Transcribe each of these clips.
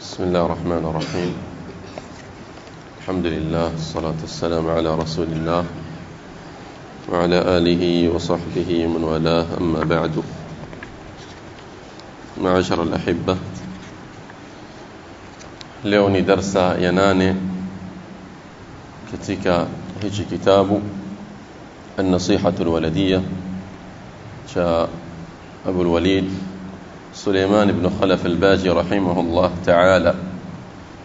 بسم الله الرحمن الرحيم. الحمد لله الصلاة والسلام على رسول الله وعلى آله وصحبه ومن والاه. أما بعد معاشر الأحبة darsa ya nane katika hichi kitabu النصيحة الولدية cha أبو الوليد Suleiman ibn Khalaf al-Baji rahimahullah ta'ala.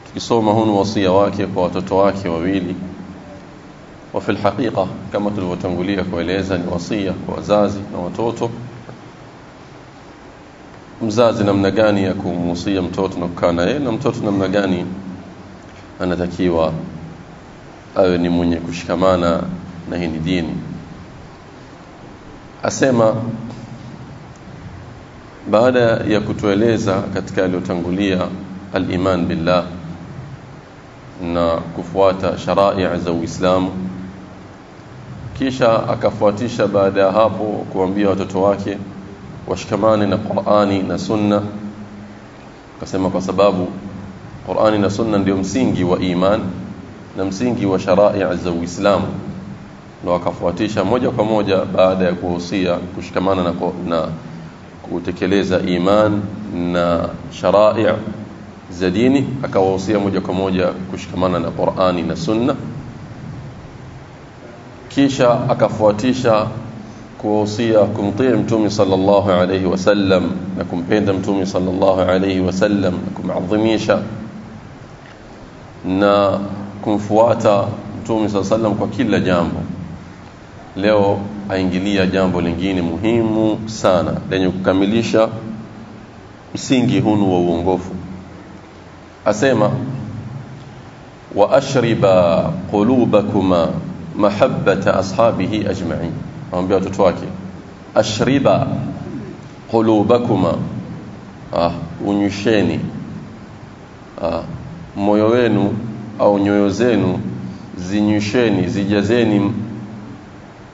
Tukisoma hunu wasia wake kwa watoto wake wawili. Wa fil haqiqa kama tulivyotangulia kueleza ni wasia kwa wazazi na watoto. Mzazi namna gani ya kumhusia mtoto na kukaa naye na mtoto namna gani anatakiwa awe ni mwenye kushikamana na hii dini. Asema baada ya kutueleza katika aliyotangulia al-iman billah na kufuata sharai'a za Uislamu kisha akafuatisha baada ya hapo kuambia watoto wake washikamane na Qur'ani na Sunna akasema kwa sababu Qur'ani na Sunna ndio msingi wa iman na msingi wa sharai'a za Uislamu. Na akafuatisha moja kwa moja baada ya kuhusia kushikamana na, na kutekeleza iman na sharai za dini akawahusia moja kwa moja kushikamana na Qur'ani na Sunna. Kisha akafuatisha kuwahusia kumtii mtume sallallahu alayhi wasallam na kumpenda mtume sallallahu alayhi wasallam na kumadhimisha na kumfuata mtume sallallahu kwa kila jambo. Leo aingilia jambo lingine muhimu sana lenye kukamilisha msingi hunu wa uongofu. Asema wa ashriba qulubakuma mahabbata ashabihi ajma'in. Anambia watoto wake ashriba qulubakuma. Ah unyusheni. Ah moyo wenu au nyoyo zenu zinyusheni zijazeni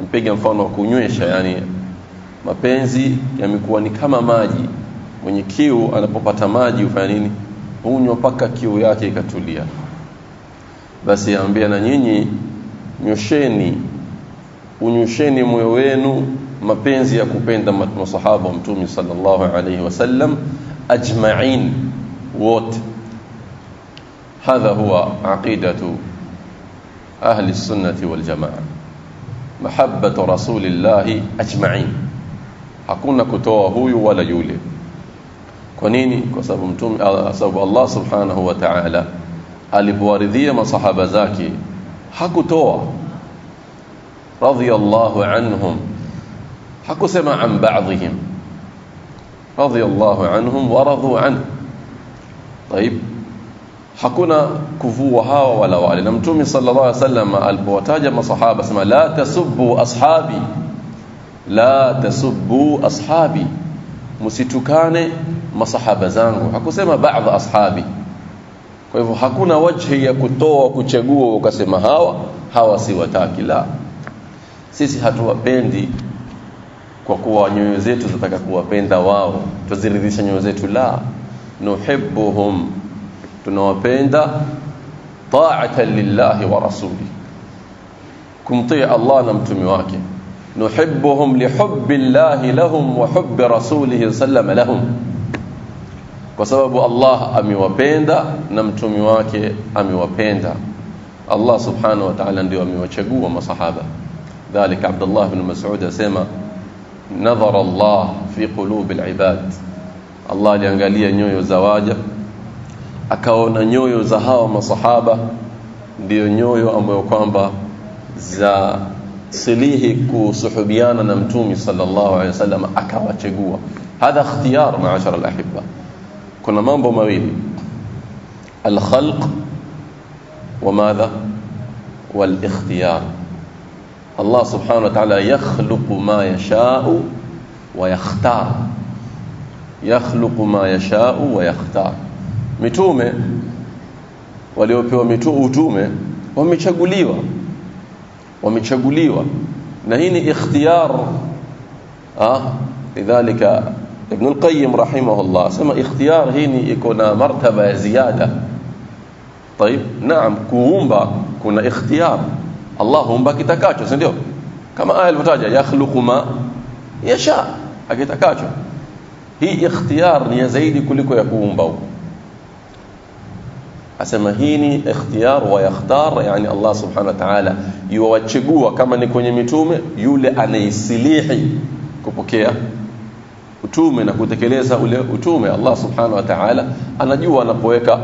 mpiga mfano wa kunywesha yani mapenzi yamekuwa ni kama maji. Mwenye kiu anapopata maji ufanya nini? Hunywa mpaka kiu yake ikatulia. Basi yaambia na nyinyi nyosheni unyosheni moyo wenu mapenzi ya kupenda masahaba wa mtume sallallahu alaihi wasallam ajma'in wote. Hadha huwa aqidatu ahli sunnati wal jamaa mahabbatu rasulillahi ajma'in hakuna kutoa huyu wala yule kwa nini kwa sababu mtume sababu Allah subhanahu wa ta'ala alipowaridhia masahaba zake hakutoa radiyallahu anhum hakusema an ba'dihim radiyallahu anhum wa radu an طيب hakuna kuvua hawa wala wale. Na mtume sallallahu alaihi wasallam alipowataja masahaba sema la tasubbu ashabi la tasubbu ashabi. Msitukane masahaba zangu. Hakusema baadhi ashabi. Kwa hivyo hakuna wajhi ya kutoa kuchagua ukasema hawa hawa si wataki la. Sisi hatuwapendi kwa kuwa nyoyo zetu zinataka kuwapenda wao. Tuziridhisha nyoyo zetu la. Nuhibbuhum tunawapenda ta'atan lillahi wa rasuli. Kumtii Allah na mtume wake. Nuhibbuhum lihubbillahi lahum wa hubbi rasulihi sallama lahum. Kwa sababu Allah amewapenda na mtume wake amewapenda. Allah subhanahu wa ta'ala ndio amewachagua masahaba. Dhalika Abdullah ibn Mas'ud asema nadhara Allah fi qulubi al-ibad. Allah aliangalia nyoyo za waja. akaona nyoyo za hawa masahaba ndio nyoyo ambayo kwamba za silihi kusuhubiana na mtume sallallahu alaihi wasallam akawachagua hadha ikhtiyar maashara alahibba kuna mambo mawili alkhalq وماذا والاختيار الله سبحانه وتعالى يخلق ما يشاء ويختار يخلق ما يشاء ويختار mitume waliopewa mitume utume wamechaguliwa wamechaguliwa na hii ni ikhtiyar ah lidhalika Ibn al-Qayyim rahimahullah asema ikhtiyar hii ni iko na martaba ya ziada طيب naam kuumba kuna ikhtiyar Allah huumba kitakacho si ndio kama aya ilivyotaja yakhluqu ma yasha akitakacho hii ikhtiyar ni zaidi kuliko ya kuumba huko asema hii ni ikhtiyar wa yakhtar yani Allah subhanahu wa ta'ala yuwachagua kama ni kwenye mitume yule anaisilihi kupokea utume na kutekeleza ule utume. Allah subhanahu wa ta'ala anajua anapoweka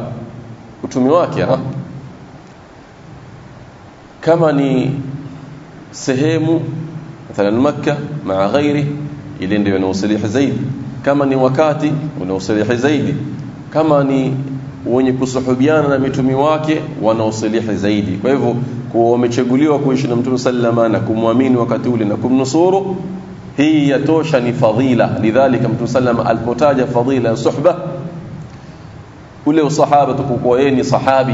utume wake ha? kama ni sehemu mathalan Makka maa ghairi ile ndio inausilihi zaidi. Kama ni wakati unausilihi zaidi. Kama ni wenye kusuhubiana na mitumi wake wanaosilihi zaidi. Kwa hivyo kuwa wamechaguliwa kuishi na mtume sallama na kumwamini wakati ule na kumnusuru hii yatosha ni fadhila. Lidhalika mtume sallama alipotaja fadhila ya suhba ule usahaba tukukuwa yeye ni sahabi.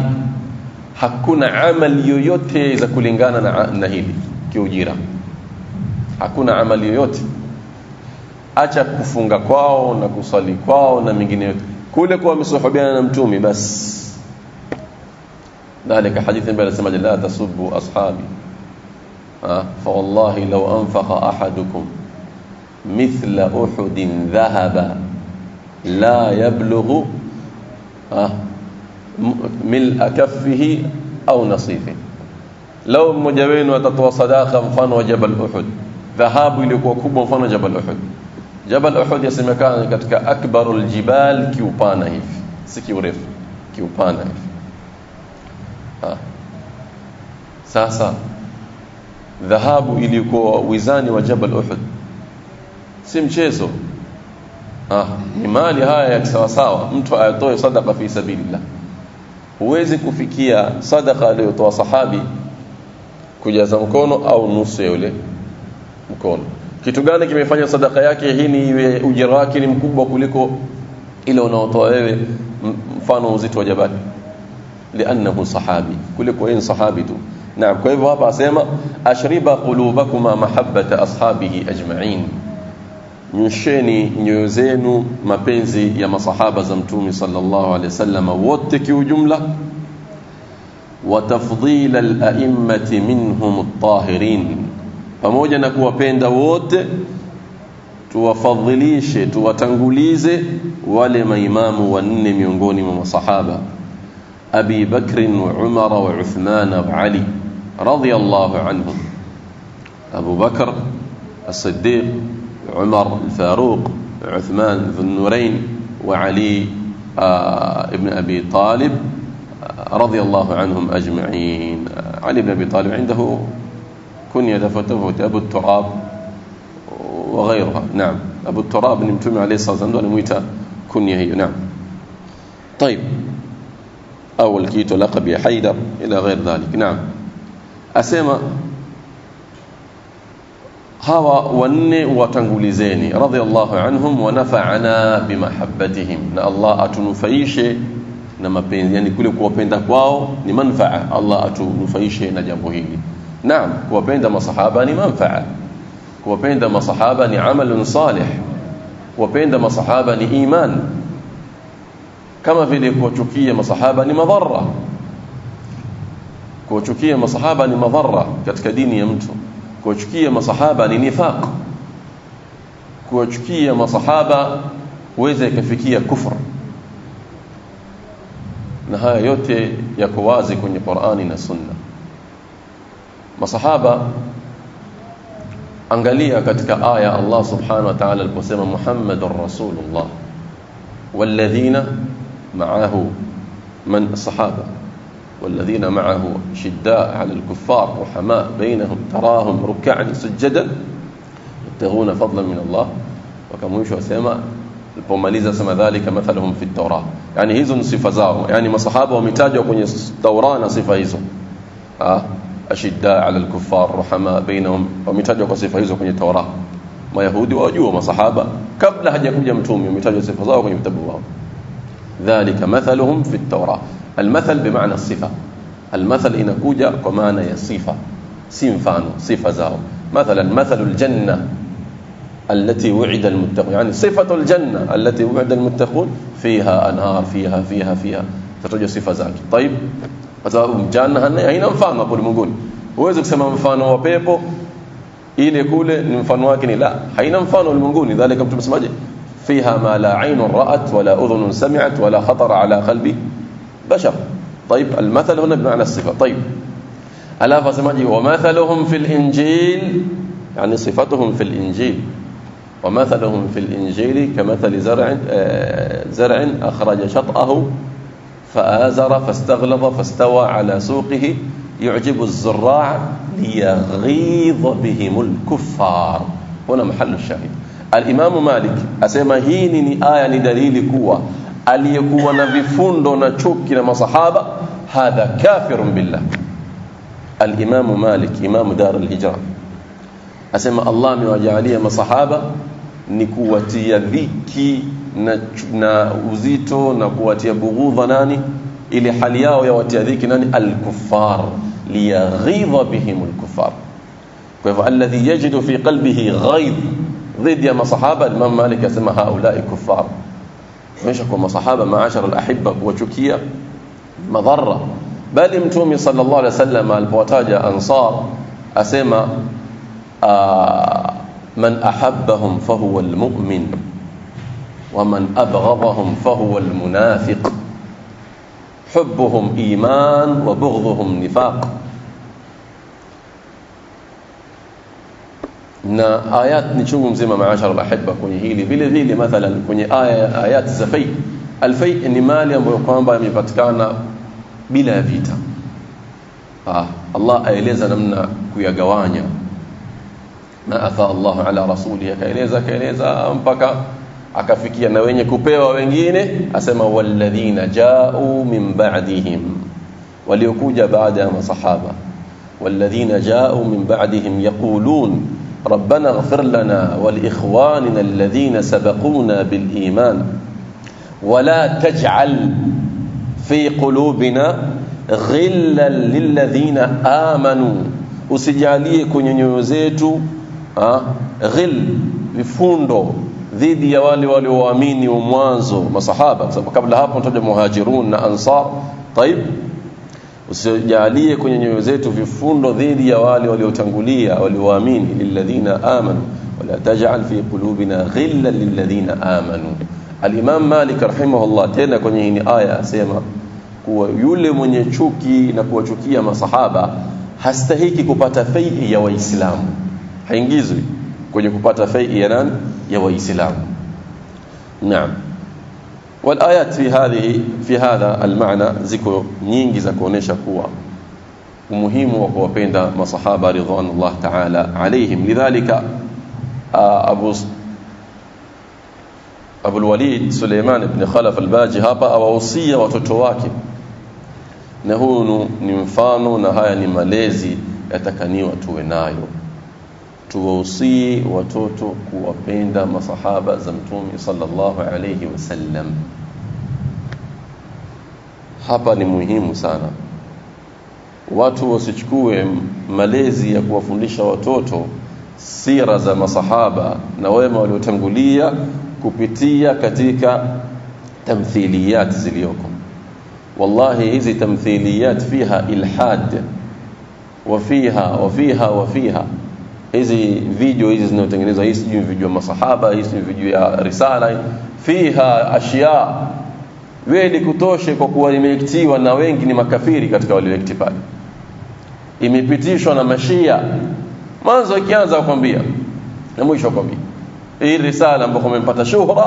Hakuna amali yoyote za kulingana na, na hili kiujira. Hakuna amali yoyote. Acha kufunga kwao na kusali kwao na mingine yote kule kwa wamesuhubiana na mtume basi ذلك حديث بلا سمع لا تسبوا أصحابي أه؟ فوالله لو أنفق أحدكم مثل أحد ذهب لا يبلغ أه؟ ملء كفه أو نصيفه لو مجوين وتطوى صداقة مفان وجبل أحد ذهاب ilikuwa kubwa mfano jabal uhud jabal uhud yasemekana ni katika akbarul jibal kiupana hivi. Si kiurefu kiupana hivi. Ha. sasa dhahabu ilikuwa wizani wa jabal uhud si mchezo. Ni mali haya ya kisawasawa. Mtu ayatoe sadaqa fi sabilillah. Huwezi kufikia sadaqa aliyotoa sahabi kujaza mkono au nusu ya ule mkono kitu gani kimefanya sadaka yake? Hii ni iwe ujira wake ni mkubwa kuliko ile unaotoa wewe mfano uzito wa jabali. Liannahu sahabi kuliko yeye sahabi tu. Naam kwa hivyo hapa asema ashriba qulubakuma mahabbata ashabihi ajma'in. Nyusheni nyoyo zenu mapenzi ya masahaba za mtume sallallahu alaihi wasallam wote kiujumla. Wa tafdhila al-a'immati minhum at-tahirin pamoja na kuwapenda wote tuwafadhilishe tuwatangulize wale maimamu wanne miongoni mwa masahaba Abi Bakr wa Umar wa Uthman wa Ali radiyallahu anhum Abu Bakr الصديق عمر الفاروق عثمان ذو النورين وعلي ابن أبي طالب رضي الله عنهم أجمعين علي بن أبي طالب عنده كنية فتفوت أبو التراب وغيرها. نعم. أبو التراب اللي نمتمع عليه الصلاة والسلام ونمويت كنية هي. نعم. طيب. أول كيت لقب حيدر إلى غير ذلك. نعم. أسيما هوا ون وتنغوليزيني. رضي الله عنهم ونفعنا بمحبتهم. نا الله أتنفعيش نما بين يعني كل كوا بين دكواو نمنفع. الله أتنفعيش نجابه هيني naam kuwapenda masahaba ni manfaa. Kuwapenda masahaba ni amalun salih. Kuwapenda masahaba ni iman. Kama vile kuwachukia masahaba ni madhara kuwachukia masahaba ni madhara katika dini ya mtu. Kuwachukia masahaba ni nifaq. Kuwachukia masahaba huweza ikafikia kufr. Na haya yote yako wazi kwenye Qur'ani na Sunna masahaba angalia كتك آية الله سبحانه وتعالى ta'ala aliposema Muhammadur Rasulullah walladhina ma'ahu man sahaba والذين معه شداء على الكفار رحماء بينهم تراهم ركعا سجدا يبتغون فضلا من الله وكما يشوا سيما البوماليزا سما ذلك مثلهم في التوراة يعني هذو صفة زاو يعني ما صحابه ومتاجه كني توراة صفة هذو أشداء على الكفار رحماء بينهم. ومتاجوا كصفة هذو كنية توراة ما يهودي وأجوا وما صحابة. قبل هجي كم جمتومي ومتاجوا صفة هذو كنية ذلك مثلهم في التوراة. المثل بمعنى الصفة. المثل إن كوجا كمانا يصفة. سينفانو صفة زاو. مثلا مثل الجنة التي وعد المتقون. يعني صفة الجنة التي وعد المتقون. فيها أنهار فيها فيها فيها. تتجو صفة زاك طيب kwa sababu janna haina mfano hapo ulimwenguni huwezi kusema mfano wa pepo ile kule ni mfano wake ni la haina mfano ulimwenguni dhalika mtu msemaje fiha ma la aynun ra'at wala udhunun sami'at wala khatara ala qalbi bashar طيب المثل هنا بمعنى الصفه طيب الا فسماجي ومثلهم في الانجيل يعني صفتهم في الانجيل ومثلهم في الانجيل كمثل زرع زرع اخرج شطأه فآزر فاستغلظ فاستوى على سوقه. يعجب الزراع ليغيظ بهم الكفار. هنا محل الشاهد. الإمام مالك أسمى هيني آية لدليل قوة. أليكون دون تشكنا مع صحابة هذا كافر بالله. الإمام مالك إمام دار الهجرة أسمى الله من وجعليه مع صحابة نكوة يذيكي na, na uzito na kuwatia bughudha nani ile hali yao ya watia dhiki nani al-kuffar liyaghidha bihim al-kuffar kwa hivyo alladhi yajidu fi qalbihi ghaidh ضد يا masahaba Imam Malik asema haulai kuffar mesha kwa masahaba maashara al-ahibba kuwachukia madhara bali mtume sallallahu alaihi wasallam alipowataja ansar asema man ahabbahum fahuwa al-mu'min ومن أبغضهم فهو المنافق. حبهم إيمان وبغضهم نفاق. نا آيات نشوفهم زي ما معاشر الأحبة كوني هي لي بلي هي مثلا كوني آية آيات زفي الفي إن مالي أبو بأمي يبتكانا بلا فيتا آه الله أيليزا نمنا كويا جوانيا ما أفاء الله على رسوله كأيليزا كأيليزا أمبكا akafikia na wenye kupewa wengine asema walladhina ja'u min ba'dihim waliokuja baada ya masahaba walladhina ja'u min ba'dihim yaqulun ربنا اغفر لنا ولإخواننا الذين سبقونا بالإيمان ولا تجعل في قلوبنا غلا للذين آمنوا usijalie kwenye nyoyo zetu ghil vifundo dhidi ya wale walioamini wa mwanzo masahaba, kwa sababu kabla hapo tutaja muhajirun na ansar. Taib, usijalie kwenye nyoyo zetu vifundo dhidi ya wale waliotangulia walioamini, lilladhina amanu wala taj'al fi qulubina ghillan lilladhina amanu. alimam Malik rahimahullah tena kwenye hii aya asema kuwa yule mwenye chuki na kuwachukia masahaba hastahiki kupata faidi ya Waislamu, haingizwi kwenye kupata faidi ya nani ya waislamu. Naam. Walayat fi hadhihi fi hadha almaana ziko nyingi za kuonesha kuwa umuhimu wa kuwapenda masahaba ridwanullah ta'ala alayhim. Lidhalika abu Abu al-Walid Suleiman ibn Khalaf al-Baji hapa awahusia watoto wake. Na huu ni mfano na haya ni malezi yatakaniwa tuwe nayo tuwahusie watoto kuwapenda masahaba za mtume sallallahu alayhi wasallam. Hapa ni muhimu sana. Watu wasichukue malezi ya kuwafundisha watoto sira za masahaba na wema waliotangulia kupitia katika tamthiliyat zilizoko. Wallahi hizi tamthiliyat fiha ilhad. Wafiha wafiha wafiha hizi video hizi zinazotengenezwa hizi sijui video ya masahaba hizi video ya risala fiha ashya. Wewe kutoshe kwa kuwa imeektiwa na wengi ni makafiri katika walioekti pale. Imepitishwa na mashia. Mwanzo ikianza kukwambia na mwisho akwambia hii risala ambayo umempata shuhra.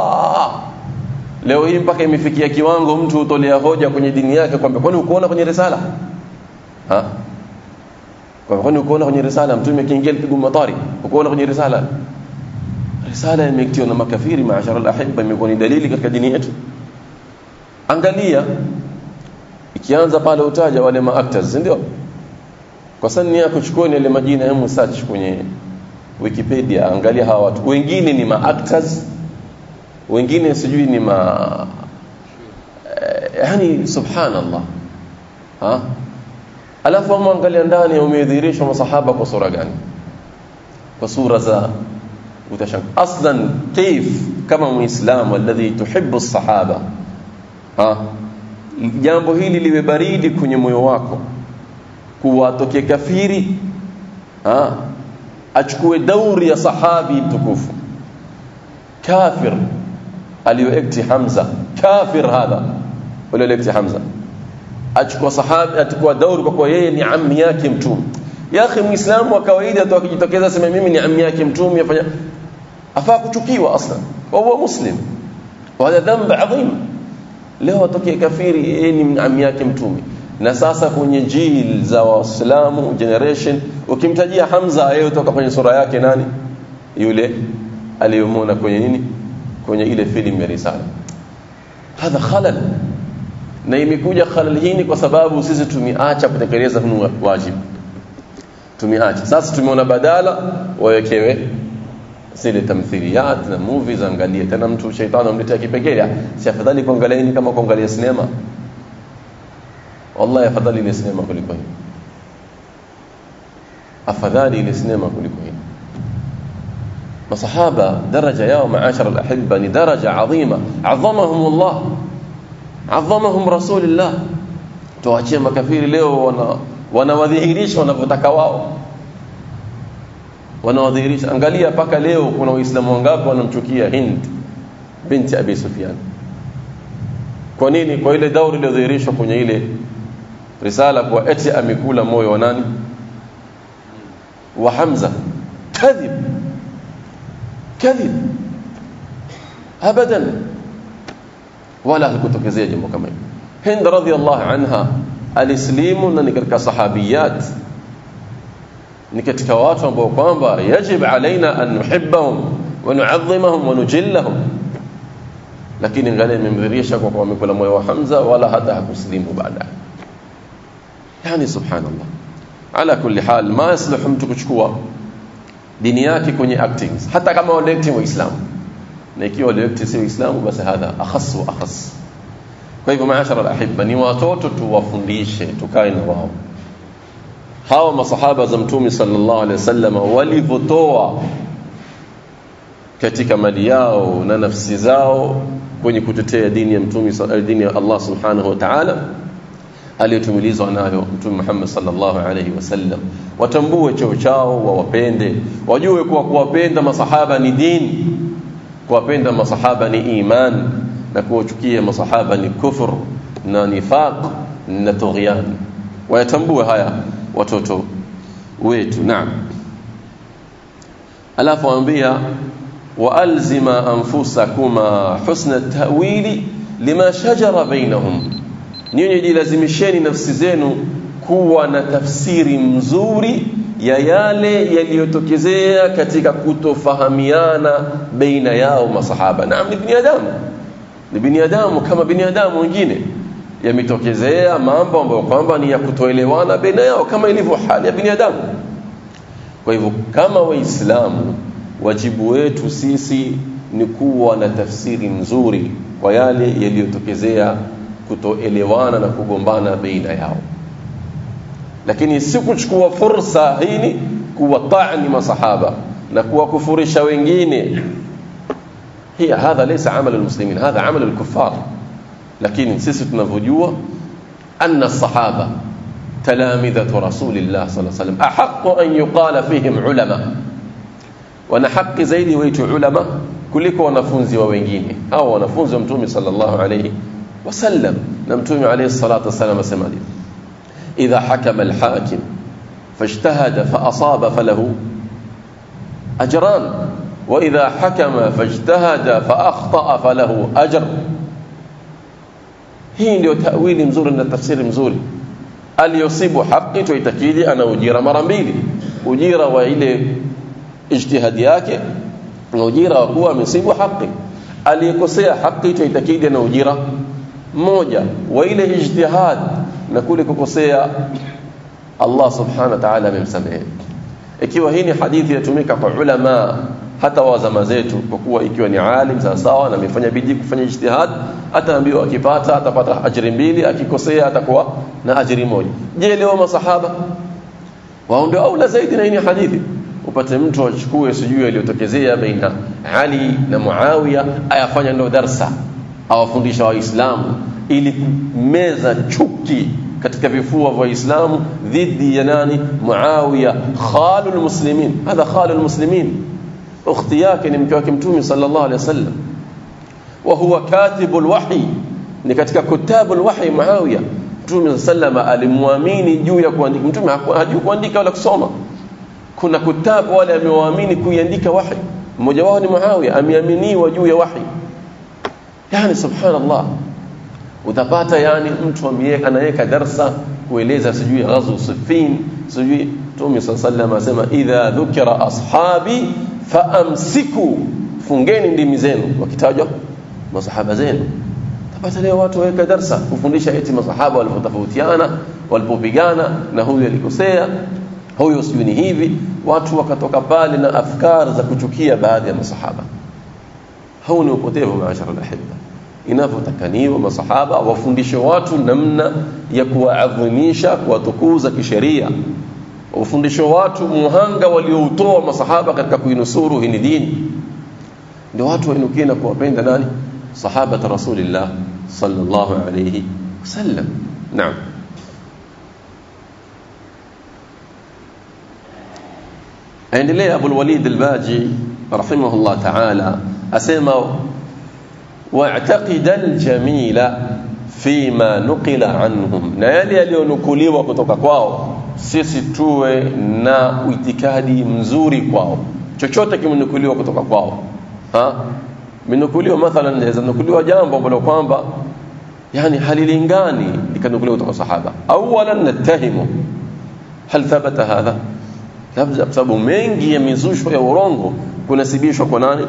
Leo hii mpaka imefikia kiwango mtu utolea hoja kwenye dini yake kwamba kwani ukuona kwenye risala? Ha kwa kwani ukoona kwenye risala mtume akiingia alipigwa matari ukoona kwenye risala. Risala imekitiwa na makafiri maashara alahibba imekuwa ni dalili katika dini yetu. Angalia ikianza pale utaja wale maactors ndio? Kwa sasa ni kuchukua ile majina hemu search kwenye Wikipedia angalia hawa watu. Wengine ni maactors wengine sijui ni ma yani subhanallah. Ha alafu amwangalia ndani umedhihirishwa masahaba kwa sura gani? Kwa sura za utashangaa aslan kaif kama muislamu alladhi tuhibbu as-sahaba. Ha? Jambo hili liwe baridi kwenye moyo wako kuwa atoke kafiri ha? Achukue dauri ya sahabi mtukufu. Kafir aliyoekti Hamza. Kafir hadha walioekti Hamza achukua sahabi achukua dauri kwa kuwa yeye ni ammi yake mtume. Ya akhi muislamu wa kawaida tu akijitokeza sema mimi ni ammi yake mtume afanya afaa kuchukiwa aslan. Wa huwa muslim. Wa hadha dhanb adhim. Leo atokee kafiri yeye ni ammi yake mtume. Na sasa kwenye jil za waislamu generation ukimtajia Hamza yeye utoka kwenye sura yake nani? Yule aliyomona kwenye nini? Kwenye ile film ya risala. Hadha khalal na imekuja khalal hii kwa sababu sisi tumeacha kutekeleza huu wajibu. Tumeacha sasa tumeona badala wawekewe zile tamthiliyat na movies angalie. Tena mtu shaitani amletea kipengele. Si afadhali kuangalia nini kama kuangalia sinema? Wallahi afadhali ile sinema kuliko hii. Afadhali ile sinema kuliko hii. Masahaba daraja yao maashara alahibba ni daraja adhima adhamahum Allah adhamahum rasulillah. Tuachie makafiri leo wana wanawadhihirisha wanavyotaka wao. Wanawadhihirisha. Angalia paka leo kuna waislamu wangapi wanamchukia Hind binti Abi Sufyan. Kwa nini? Kwa ile dauri iliyodhihirishwa kwenye ile risala kwa eti amekula moyo wa nani? Wa Hamza. Kadhib. Kadhib. Abadan wala hakutokezea jambo kama hilo. Hind radhiallahu anha alislimu na ni katika sahabiyat. Ni katika watu ambao kwamba yajib alaina an nuhibbahum wa nu'azzimahum wa nujillahum. Lakini angalia imemdhirisha kwa kuwa amekula moyo wa Hamza wala hata hakuslimu baadaye. Yani subhanallah. Ala kulli hal ma yasluhu mtu kuchukua dini yake kwenye actings hata kama wa acting waislamu na ikiwa acting si waislamu basi hadha akhas wa akhas. Kwa hivyo maashara alahibba ni watoto tuwafundishe tukae na wao. Hawa masahaba za mtume sallallahu alaihi wasallam walivotoa katika mali yao na nafsi zao kwenye kutetea dini ya mtume dini ya Allah subhanahu wa ta'ala aliyotumilizwa nayo mtume Muhammad sallallahu alaihi wasallam. Watambue cheo chao wawapende. Wajue kuwa kuwapenda masahaba ni dini kuwapenda masahaba ni iman na kuwachukia masahaba ni kufur na nifaq na tughyan wayatambue haya watoto wetu naam alafu ambia waalzima anfusakuma husna tawili lima shajara bainahum ninyi jilazimisheni nafsi zenu kuwa na tafsiri mzuri ya yale yaliyotokezea katika kutofahamiana baina yao masahaba. Naam ni binadamu. Ni binadamu kama binadamu wengine. Yametokezea mambo ambayo kwamba ni ya kutoelewana baina yao kama ilivyo hali ya binadamu. Kwa hivyo kama waislamu wajibu wetu sisi ni kuwa na tafsiri nzuri kwa yale yaliyotokezea kutoelewana na kugombana baina yao lakini si kuchukua fursa hii kuwatani masahaba na kuwakufurisha wengine هي هذا ليس عمل المسلمين هذا عمل الكفار لكن sisi tunavyojua أن الصحابة تلامذة رسول الله صلى الله عليه وسلم أحق أن يقال فيهم علماء haki zaidi waitwe ulama kuliko wanafunzi wa wengine au wanafunzi wa mtume sallallahu alayhi wasallam na mtume alayhi salatu wasallam asema idha إذا حكم الحاكم فاجتهد فأصاب فله أجران وإذا حكم فاجتهد فأخطأ فله أجر. هي لو تأويل مزول إن التفسير مزول. ألي يصيب حقي تويتكيدي أنا أجير مرمبيلي؟ أجير وإلى اجتهاد ياكي؟ أجير وقوة من صيب حقي ألي يقصي حقي تويتكيدي أنا أجير موجة. وإلى اجتهاد. Na kule kukosea Allah subhanahu wa ta'ala amemsamehe. Ikiwa hii ni hadithi yatumika kwa ulama hata wa zama zetu kwa kuwa ikiwa ni alim sawa sawa na amefanya bidii kufanya ijtihad ataambiwa akipata atapata ajri mbili akikosea atakuwa na ajri moja. Je leo masahaba wao ndio aula zaidi na hii hadithi? Upate mtu achukue sijui aliyotokezea baina Ali na Muawiya ayafanya ndio darsa awafundisha waislamu ili meza chuki katika vifua vya waislamu dhidi ya nani Muawiya khalul muslimin hadha khalul muslimin ukhti yake ni mke wake mtume sallallahu alaihi wasallam wa huwa katibul wahi ni katika kutabul wahi Muawiya mtume sallama alimwamini juu ya kuandika mtume hajui kuandika wala kusoma kuna kutabu wale amewaamini kuiandika wahi mmoja wao ni Muawiya ameaminiwa juu ya wahi yani subhanallah utapata yani mtu anaweka darsa kueleza sijui ghazu sifin sijui Mtume sallallahu asema idha dhukira ashabi faamsiku fungeni ndimi zenu wakitajwa masahaba zenu. Tapata leo watu waweka darsa kufundisha eti masahaba walipotofautiana walipopigana na huyu alikosea huyo sijui ni hivi. Watu wakatoka pale na afkar za kuchukia baadhi ya masahaba. Huu ni upotevu maashara alahibba inavyotakaniwa masahaba wafundishe watu namna ya kuwaadhimisha kuwatukuza kisheria. Wafundishe watu muhanga walioutoa masahaba katika kuinusuru hii dini. Ndio watu wainukie na kuwapenda nani? Sahaba rasulillah sallallahu alayhi wasallam. Naam. Aendelea abul al-Walid al-Baji rahimahullah ta'ala asema wa'taqida ljamila fi ma nuqila anhum, na yali yaliyonukuliwa kutoka kwao, sisi tuwe na uitikadi mzuri kwao, chochote kimenukuliwa kutoka kwao ha? minukuliwa mathalan, naweza nukuliwa jambo ambalo kwamba yani halilingani likanukuliwa kutoka sahaba. Awalan natahimu hal thabata hadha, labda sababu mengi ya mizusho ya urongo kunasibishwa kwa nani?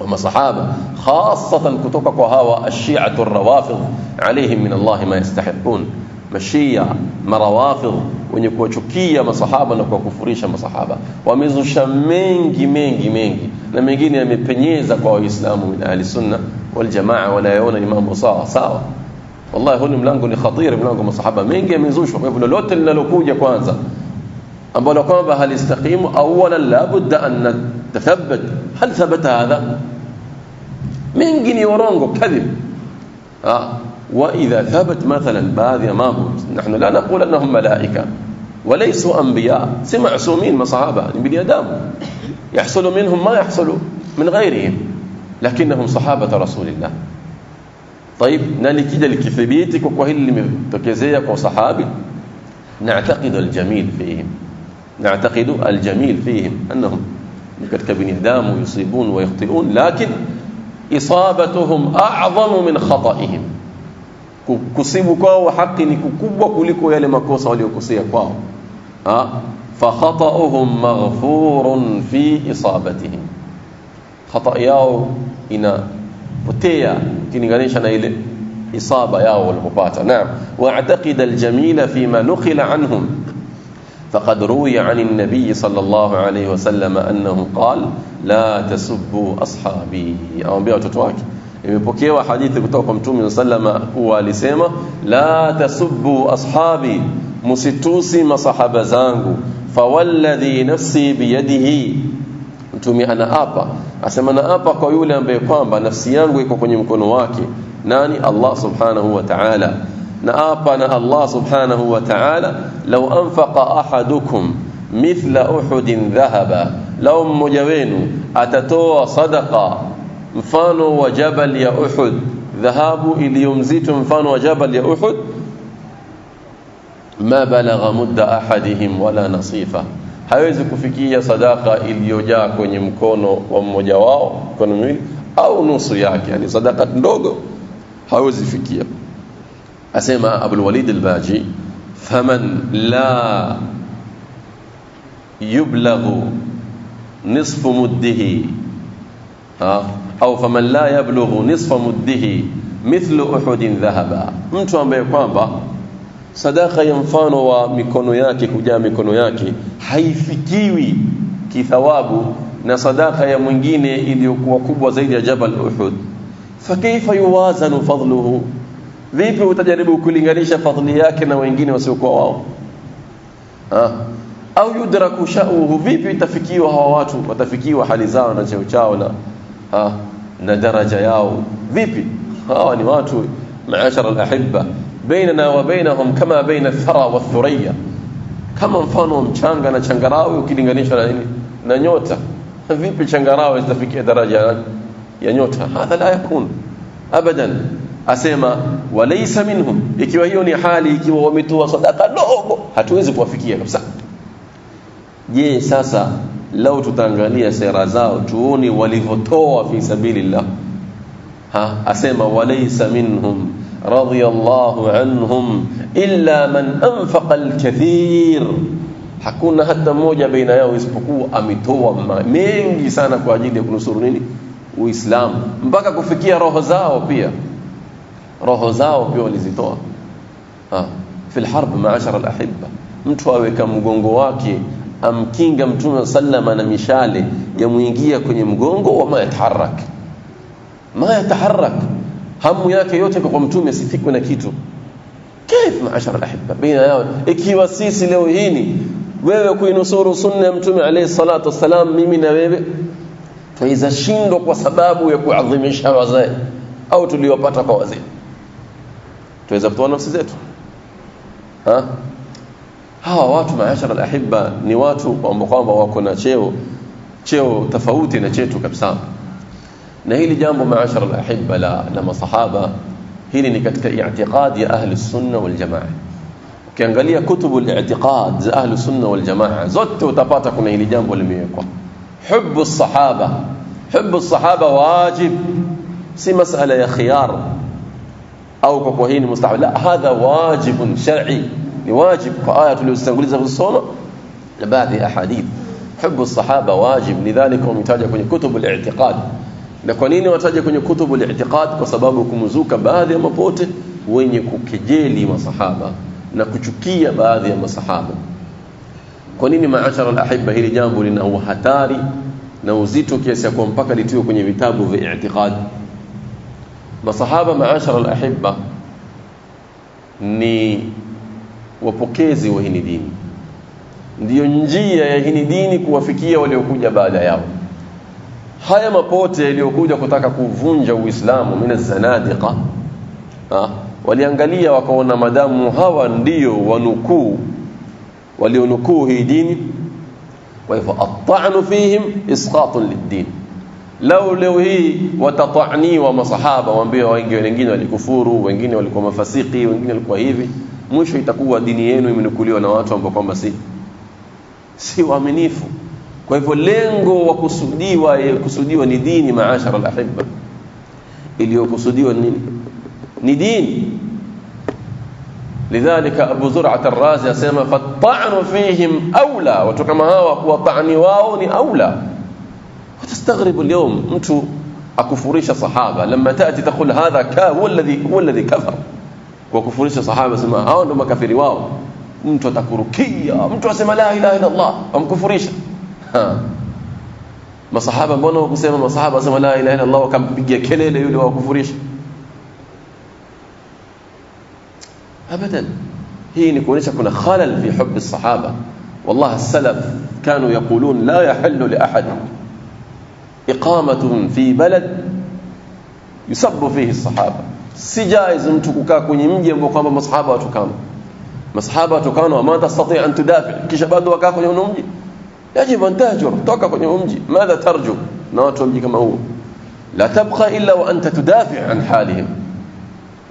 wa masahaba khasatan kutoka kwa hawa ashiatu rawafidh alaihim min Allah ma yastahiqun. Mashia marawafidh wenye kuwachukia masahaba na kuwakufurisha masahaba. Wamezusha mengi mengi mengi na mengine yamepenyeza kwa waislamu min ahli sunna wal jamaa wanayaona ni mambo sawa sawa. Wallahi huu mlango ni khatiri mlango masahaba. Mengi yamezushwa. Kwa hivyo lolote linalokuja kwanza أما لو قام بها ليستقيم أولا لابد أن نتثبت. هل ثبت هذا؟ من جني ورونغو كذب. آه. وإذا ثبت مثلا بهذه ما نحن لا نقول أنهم ملائكة. وليسوا أنبياء. سمع سومين صحابة يعني باليدام يحصل منهم ما يحصل من غيرهم. لكنهم صحابة رسول الله. طيب نالي كده لكثبيتك وكهل لمتكزيك وصحابي. نعتقد الجميل فيهم. نعتقد الجميل فيهم أنهم يكتبون إهدام ويصيبون ويخطئون لكن إصابتهم أعظم من خطائهم كسبك وحق نككبك لك يلمكوس وليكسيك فخطأهم مغفور في إصابتهم. خطأ ياو إن بطيا تنغنيش أنا إلي إصابة ياو والمباتة نعم. وأعتقد الجميل فيما نخل عنهم. فقد روي عن النبي صلى الله عليه وسلم أنه قال لا تسبوا أصحابي أمبيا watoto wake imepokewa hadithi kutoka kwa mtume sallama kuwa alisema la tasubbu ashabi musitusi masahaba zangu fawalladhi nafsi biyadihi mtume anaapa asema naapa kwa yule ambaye kwamba nafsi yangu iko kwenye mkono wake nani Allah subhanahu wa ta'ala naapa na Allah subhanahu wa ta'ala law anfaqa ahadukum mithla uhudin dhahaba law mmoja wenu atatoa sadaqa mfano wa jabal ya uhud dhahabu iliyomzito mfano wa jabal ya uhud ma balagha mudda ahadihim wala nasifa. Hawezi kufikia sadaka iliyojaa kwenye mkono wa mmoja wao mkono miwili au nusu yake yani sadaka ndogo hawezi fikia asema abul walid al-baji faman la yublaghu nisfu muddihi au faman la yablughu nisfa muddihi mithlu uhudin dhahaba. Mtu ambaye kwamba sadaka ya mfano wa mikono yake kujaa mikono yake haifikiwi kithawabu na sadaka ya mwingine iliyokuwa kubwa zaidi ya jabal uhud. Fakaifa yuwazanu fadluhu vipi utajaribu kulinganisha fadhili yake na wengine wasiokuwa wao? Ah au yudraku sha'uhu vipi itafikiwa hawa watu? Watafikiwa hali zao na cheo chao na ha, na daraja yao. Vipi? Hawa ni watu maashara alahibba. Bainana wa bainahum kama baina athara wa thuriya kama mfano mchanga na changarawe ukilinganisha na nini? Na nyota. Vipi changarawe zitafikia daraja ya nyota? Hadha la yakun. Abadan asema walaysa minhum. Ikiwa hiyo ni hali ikiwa wametoa sadaka dogo hatuwezi kuwafikia kabisa. Je sasa lao tutaangalia sera zao tuone walivotoa fi sabilillah. Ha asema walaysa minhum radiyallahu anhum illa man anfaqa alkathir. Hakuna hata mmoja baina yao isipokuwa ametoa mengi sana kwa ajili ya kunusuru nini? Uislamu. Mpaka kufikia roho zao pia roho zao pia walizitoa ha fi alharb ma'ashara alahibba mtu aweka mgongo wake amkinga mtume sallama na mishale yamuingia kwenye mgongo wa mayataharak ma yataharak hamu yake yote kwa mtume asifikwe na kitu كيف معاشر الاحبه baina yao ikiwa sisi leo hii wewe kuinusuru sunna ya mtume alayhi salatu wasalam mimi na wewe tuweza shindwa kwa sababu ya kuadhimisha wazee au tuliopata kwa wazee Tuweza kutoa nafsi zetu ha hawa watu maashara alahibba ni watu ambao kwamba wako na cheo cheo tofauti na chetu kabisa na hili jambo maashara alahibba la la masahaba hili ni katika i'tiqadi ya ahli sunna wal jamaa ukiangalia kutubu al-i'tiqad za ahli sunna wal jamaa zote utapata kuna hili jambo limewekwa hubbu sahaba hubbu sahaba wajib si masala ya khiyar au kwa kuwa hii ni mustahab la hadha wajibun shar'i ni wajib kwa aya tuliyotanguliza kusoma na baadhi ya ahadith. Hubu sahaba wajib lidhalika wametaja kwenye kutubu al-i'tiqad. Na kwa nini wataja kwenye kutubu al-i'tiqad? Kwa sababu kumzuka baadhi ya mapote wenye kukejeli masahaba na kuchukia baadhi ya masahaba. Kwa nini maashara al-ahibba hili jambo lina hatari na uzito kiasi ya mpaka litiwe kwenye vitabu vya i'tiqad masahaba maashara al-ahibba ni wapokezi wa hini dini. Ndiyo njia ya hini dini kuwafikia waliokuja baada yao. Haya mapote yaliyokuja kutaka kuvunja uislamu mina zanadiqa waliangalia wakaona madamu hawa ndiyo wanukuu walionukuu hii dini. Kwa hivyo at-ta'nu fihim isqatun lid-din lau leo hii watataniwa masahaba waambie wengi wengine walikufuru wengine walikuwa mafasiki wengine walikuwa hivi. Mwisho itakuwa dini yenu imenukuliwa na watu ambao kwamba si si waaminifu. Kwa hivyo lengo wa kusudiwa kusudiwa ni dini maashara alahibba. Iliyokusudiwa nini? Ni dini. Lidhalika abu zur'at ar-razi asema فيهم fihim aula watu kama hawa kuwa ta'ni wao ni aula وتستغرب اليوم. انت اكفرش صحابة. لما تأتي تقول هذا كا هو الذي هو الذي كفر. وكفرش صحابة اسمع هاو ما كفري واو. انت تكركيا انت اسمع لا إله إلا الله. أم امكفرش ما صحابة مبونا وكسمع ما صحابة اسمع لا إله إلا الله. وكم بيجي كلله يلي وكفرش ابدا. هي نكونش كنا خلل في حب الصحابة. والله السلف كانوا يقولون لا يحل لأحد إقامة في بلد يسب فيه الصحابة. سجائز تكوكا كوني مجي مقام مصحابة تكانوا مصحابة تكانوا وما تستطيع أن تدافع. كشباد وكا كوني مجي. يجب أن تهجر. توكا كوني مجي. ماذا ترجو؟ ناتو مجي كما هو. لا تبقى إلا وأنت تدافع عن حالهم.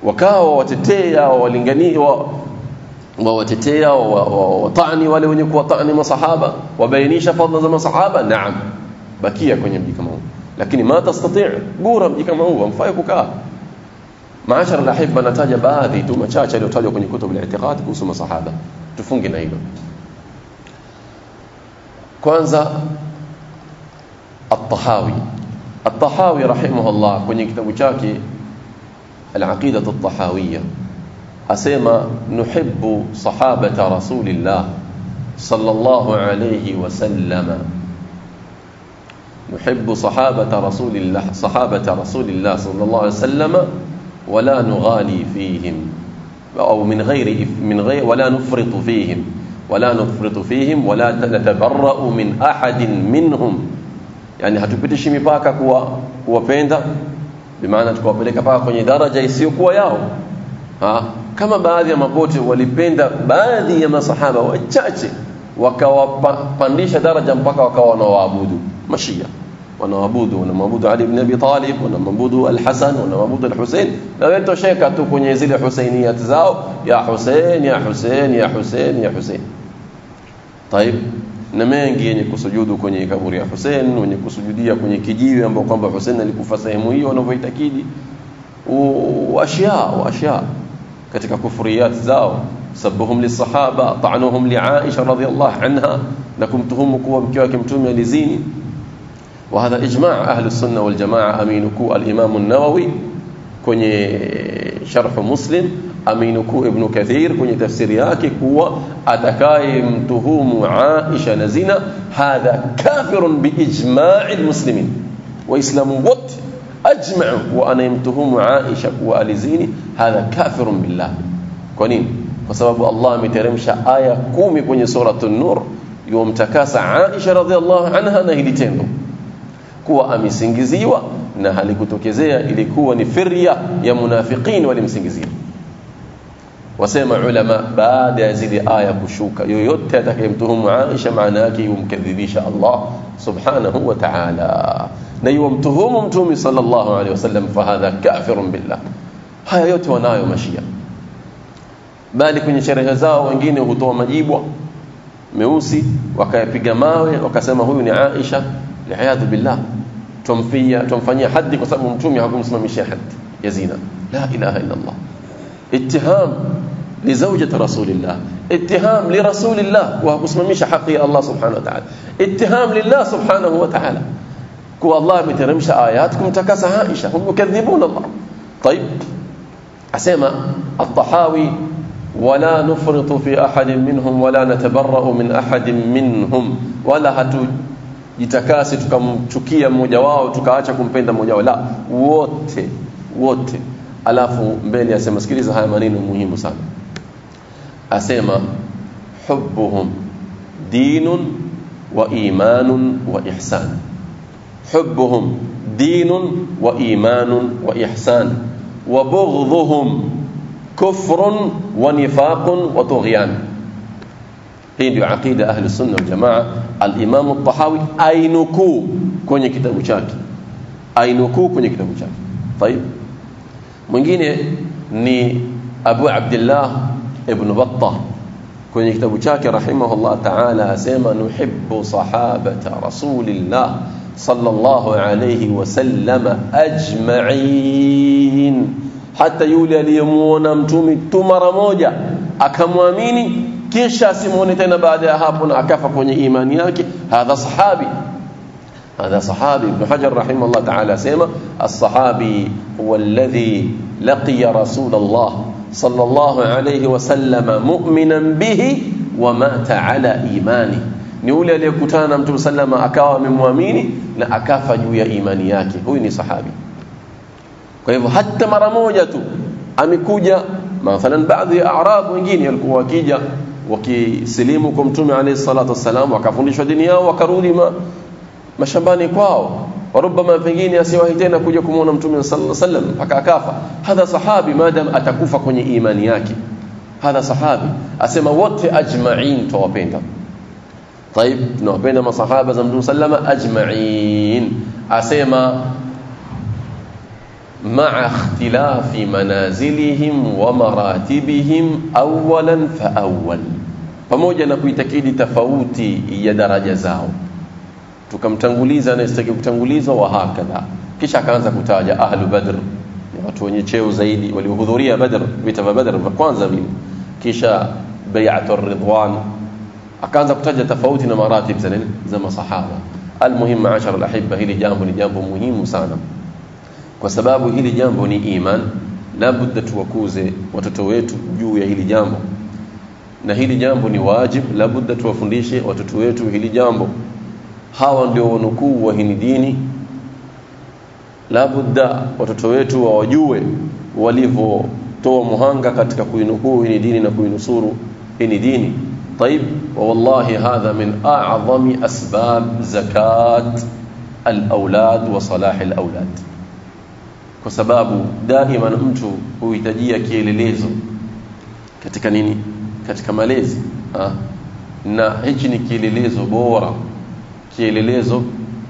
وكاو وتتيا ولنغني و ووتتيا وطعني ولو نكو طعني مصحابة. وبينيش فضل زم صحابة. نعم. Bakia kwenye mji kama huo lakini ma tastati gura mji kama huo mfai kukaa maashara alahibba nataja baadhi tu machache yaliyotajwa kwenye kutubu al-i'tiqad kuhusu masahaba tufunge na hilo kwanza at-tahawi at-tahawi rahimahullah kwenye kitabu chake al-aqidah at-tahawiyya asema nuhibbu sahabata rasulillah sallallahu alayhi wa sallama نحب صحابة رسول الله صحابة رسول الله صلى الله عليه وسلم ولا نغالي فيهم. أو من غير من غير ولا نفرط فيهم. ولا نفرط فيهم ولا نتبرأ من أحد منهم. يعني هتبتش مباكا كوا كوا بيندا بمعنى تكوا بيندا كفا كوني درجة يسيو كوا ياو. ها؟ كما بعض يا مبوتي ولبيندا بعض يا مصحابة وتشاتي wakawapandisha daraja mpaka wakawa wanawaabudu mashia wanaabudu wanamwabudu Ali ibn Abi Talib wanamwabudu Al-Hasan wanamwabudu Al-Hussein na wewe tosheka tu kwenye zile Husainiyat zao ya Hussein ya Hussein ya Hussein ya Hussein طيب na mengi yenye kusujudu kwenye kaburi ya Hussein wenye kusujudia kwenye kijiwe ambao kwamba Hussein alikufa sehemu hiyo wanavyoitakidi washia washia katika kufuriyat zao سبهم للصحابة طعنهم لعائشة رضي الله عنها. لكم تهم قوه مكواكم تومي لزيني. وهذا إجماع أهل السنة والجماعة. امين الإمام النووي كني شرح مسلم. امين ابن كثير كني تفسير ياك كو أتكايم تهم عائشة نزينة. هذا كافر بإجماع المسلمين. وإسلام وط أجمع. وأنا يمتهم عائشة والزيني هذا كافر بالله. كونين. Kwa sababu Allah ameteremsha aya kumi kwenye suratul nur yomtakasa Aisha radhiallahu anha na hili tendo. Kuwa amesingiziwa na halikutokezea ilikuwa ni firya ya munafiqin walimsingizia wasema ulama baada ya zile aya kushuka yoyote atakayemtuhumu Aisha maana yake yumkadhibisha Allah subhanahu wa ta'ala. Na yumtuhumu mtume sallallahu alaihi wasallam fahadha kafirun billah. Haya yote wanayo mashia bali kwenye sherehe zao wengine hutoa majibwa meusi wakayapiga mawe wakasema huyu ni Aisha li'ayadhu billah tumfia tumfanyia haddi kwa sababu mtume hakumsimamishia haddi ya zina la ilaha illa Allah ittiham li zawjati rasulillah ittiham li rasulillah wa kusimamisha haki ya Allah subhanahu wa ta'ala ittiham lillah subhanahu wa ta'ala kwa Allah ameteremsha ayat kumtakasa Aisha hum Allah طيب asema at-tahawi wala nufritu fi ahadin minhum wala natabarra'u min ahadin minhum. Wala hatujitakasi tukamchukia mmoja wao tukaacha kumpenda mmoja wao. La wote wote. Alafu mbele asema sikiliza haya maneno muhimu sana. Asema hubbuhum dinun wa imanun wa ihsan. Hubbuhum dinun wa imanun wa ihsan. Wa كفر ونفاق وطغيان. هي دي عقيدة أهل السنة والجماعة الإمام الطحاوي أينكو كوني كتاب شاكي أينكو كوني كتاب شاكي طيب من جيني ني أبو عبد الله ابن بطة كوني كتاب شاكي رحمه الله تعالى أسيما نحب صحابة رسول الله صلى الله عليه وسلم أجمعين hata yule aliyemuona mtume tu mara moja akamwamini kisha asimuone tena baada ya hapo na akafa kwenye imani yake hadha sahabi هذا صحابي ابن حجر رحمه الله تعالى سيما الصحابي هو الذي لقي رسول الله صلى الله عليه وسلم مؤمنا به ومات على إيمانه ni yule aliyekutana na mtume sallama akawa amemwamini na akafa juu ya imani yake huyu ni sahabi kwa hivyo hata mara moja tu amekuja mathalan baadhi ya arab wengine walikuwa wakija wakisilimu kwa mtume alayhi salatu wassalam wakafundishwa dini yao wakarudi ma, mashambani kwao warubama pengine asiwahi tena kuja kumuona mtume sallallahu alaihi wasallam mpaka akafa hadha sahabi madam atakufa kwenye imani yake hadha sahabi asema wote ajma'in tawapenda طيب tunawapenda masahaba za mtume sallama ajma'in asema مع اختلاف منازلهم ومراتبهم اولا فاول pamoja na kuitakidi tofauti ya daraja zao tukamtanguliza anayestaki kutangulizwa wa hakadha kisha akaanza kutaja ahlu badr ni watu wenye cheo zaidi waliohudhuria badr vita vya badr vya kwanza vile kisha bai'atu ridwan akaanza kutaja tofauti na maratib za masahaba almuhim maashara alahibba hili jambo ni jambo muhimu sana kwa sababu hili jambo ni iman labda tuwakuze watoto wetu juu ya hili jambo na hili jambo ni wajib labda tuwafundishe watoto wetu hili jambo hawa ndio wanukuu wa hii dini labda watoto wetu wawajue walivyotoa muhanga katika kuinukuu hii dini na kuinusuru hii dini طيب ووالله هذا من أعظم أسباب زكاة الأولاد وصلاح الأولاد kwa sababu daima mtu huhitajia kielelezo katika nini katika malezi ha? na hichi ni kielelezo bora kielelezo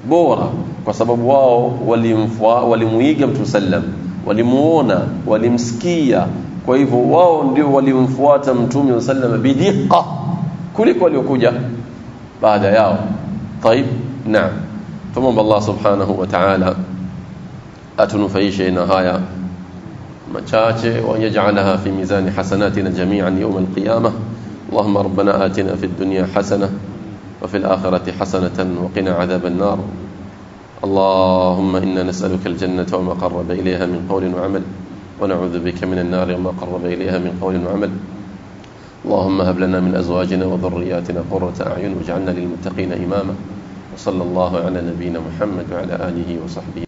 bora kwa sababu wao walimfuata walimuiga mtu sallam walimuona walimsikia kwa hivyo wao ndio walimfuata mtume sallam bidiqa kuliko waliokuja baada yao طيب نعم tumomba Allah subhanahu wa ta'ala atunufaishe na haya machache wajajalaha fi mizani hasanatina jami'an yawm al-qiyamah اللهم ربنا آتنا في الدنيا حسنة وفي الآخرة حسنة وقنا عذاب النار. اللهم إنا نسألك الجنة وما قرب إليها من قول وعمل ونعوذ بك من النار وما قرب إليها من قول وعمل. اللهم هب لنا من أزواجنا وذرياتنا قرة أعين واجعلنا للمتقين إماما. وصلى الله على نبينا محمد وعلى آله وصحبه